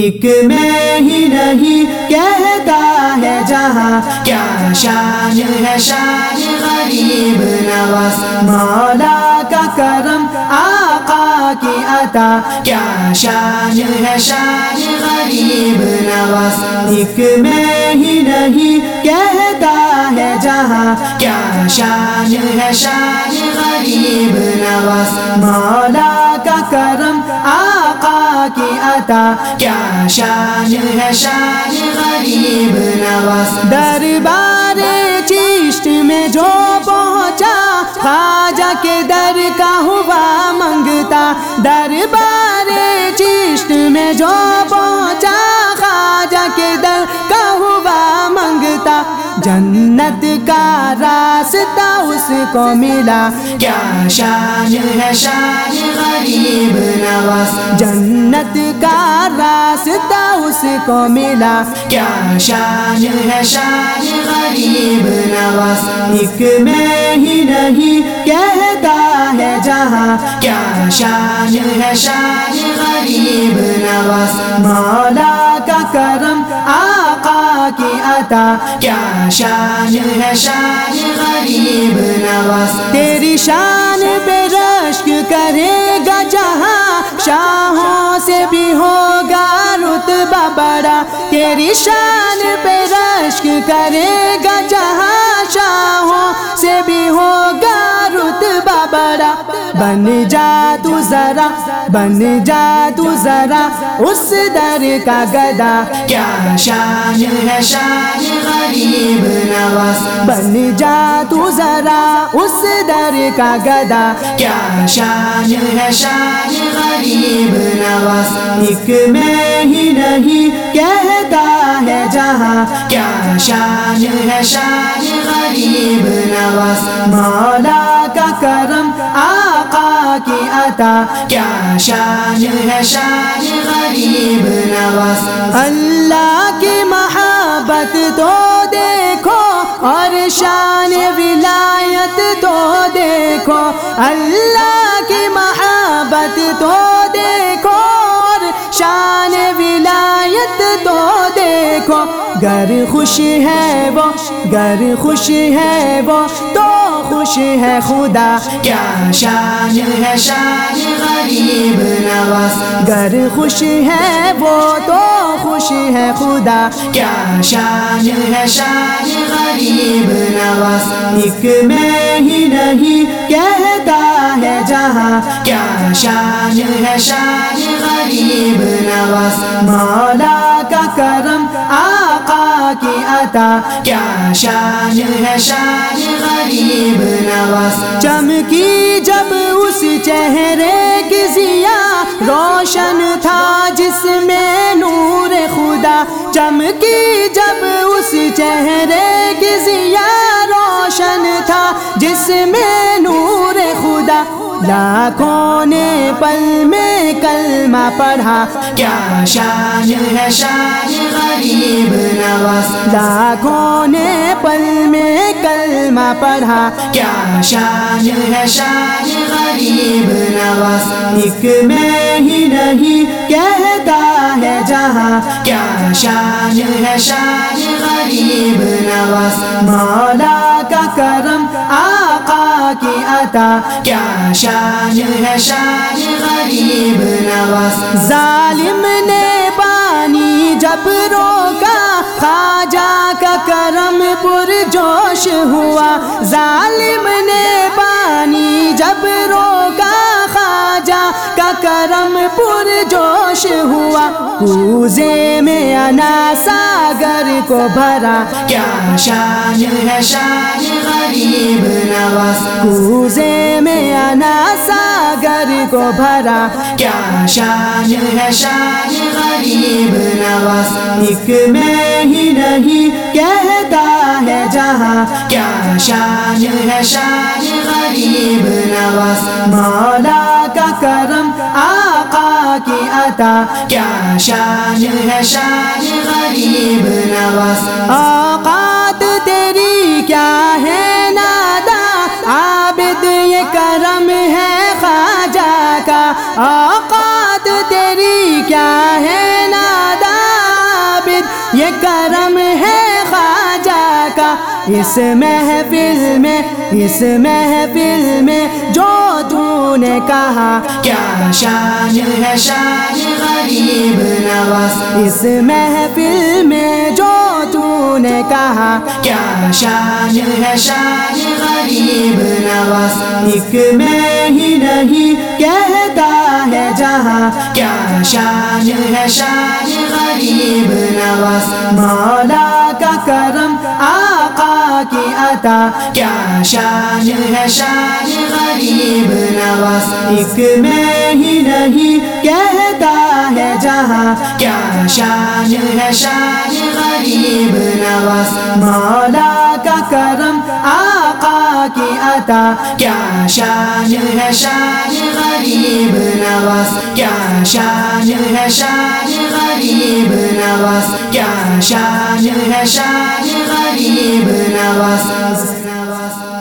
ایک میں ہی نہیں کہتا ہے جہاں، کیا شان ہے شان غریب نواز؟ مولا کا کرم آقا کی عطا، کیا شان ہے شان غریب نواز؟ ایک میں ہی نہیں کہتا ہے جہاں، کیا شان ہے شان غریب نواز؟ مولا کا کرم آقا کی عطا. کیا شان ہے شان غریب نواز. دربار چیشت میں جو پہنچا، خواجہ کے در کا ہوا منگتا. دربار چیشت میں جو پہنچا، خواجہ کے در کا ہوا منگتا. جنت کا راستہ اس کو ملا۔ کیا شان ہے شان غریب نواز؟ جنت کا راستہ اس کو ملا۔ کیا شان ہے شان غریب نواز؟ ایک میں ہی نہیں کہتا ہے جہاں۔ کیا شان ہے شان غریب نواز؟ مولا کا کرم کی عطا کیا شان ہے شان غریب نواز؟ تیری شان پہ رشک کرے گا جہاں، شاہوں سے بھی ہوگا رتبہ بڑا۔ تیری شان پہ رشک کرے گا جہاں، شاہوں سے بھی ہوگا رتبہ بڑا۔ بن جا تو ذرا، بن جا تو ذرا، اس در کا گدا۔ کیا شان ہے شان غریب نواز؟ بن جا تو ذرا، اس در کا گدا۔ کیا شان ہے شان غریب نواز؟ ایک میں ہی نہیں کہتا ہے جہاں۔ کیا شان ہے شان غریب نواز؟ مولا کا کرم آقا کی عطا کیا شان ہے شان غریب نواز۔ اللہ کی محبت تو دیکھو اور شان ولایت تو دیکھو۔ اللہ کی محبت تو دیکھو اور شان ولایت تو دیکھو۔ گر خوش ہے وہ، گر خوش ہے وہ تو خوش ہے خدا. کیا شان ہے شان غریب نواز. گر خوش ہے وہ تو خوش ہے خدا. کیا شان ہے شان غریب نواز. ایک میں ہی نہیں کہتا ہے جہاں. کیا شان ہے شان غریب نواز. مولا کا کرم آقا کی عطا کیا شان ہے شان غریب نواز چمکی جب اس چہرے کی ضیا روشن تھا جس میں نور خدا چمکی جب اس چہرے کی ضیا روشن تھا جس میں نور خدا لاکھوں نے پل میں کلمہ پڑھا کیا شان ہے شان غریب نواز لاکھوں نے پل میں کلمہ پڑھا۔ کیا شان ہے شان غریب نواز؟ ایک میں ہی نہیں کہتا ہے جہاں۔ کیا شان ہے شان غریب نواز؟ مولا کا کرم آقا کی عطا۔ کیا شان ہے شان غریب نواز؟ ظالم نے پانی جب روکا خواجہ کا کرم پر جوش ہوا۔ ظالم نے پانی جب روکا۔ خواجہ کا کرم پر جوش ہوا۔ کوزے میں اناسا ساگر کو بھرا۔ کیا شان ہے شان غریب نواز۔ کوزے میں انا ساگر کو بھرا۔ کیا شان ہے شان غریب نواز۔ ایک میں ہی نہیں کہتا ہے جہاں۔ کیا شان ہے شان غریب نواز۔ مولا کا کرم آقا عطا کیا شان ہے شان غریب نواز۔ اوقات تیری کیا ہے نادا۔ عابد یہ کرم ہے خواجہ کا۔ اوقات تیری کیا ہے نادا۔ یہ کرم ہے خواجہ کا۔ اس محفل میں، اس محفل میں جو تو نے کہا۔ کیا شان ہے شان غریب نواز اس محفل میں جو تو نے کہا، کیا شان ہے شان غریب نواز؟ ایک میں ہی نہیں کہتا ہے جہاں، کیا شان ہے شان غریب نواز؟ مولا کا کرم آقا کی عطا کیا شان ہے شان غریب نواز ایک میں ہی نہیں کہتا ہے جہاں کیا شان ہے شان غریب نواز مولا کا کرم آقا کی عطا کیا شان ہے شان غریب نواز کیا شان ہے شان غریب نواز کیا شان ہے شان غریب نواز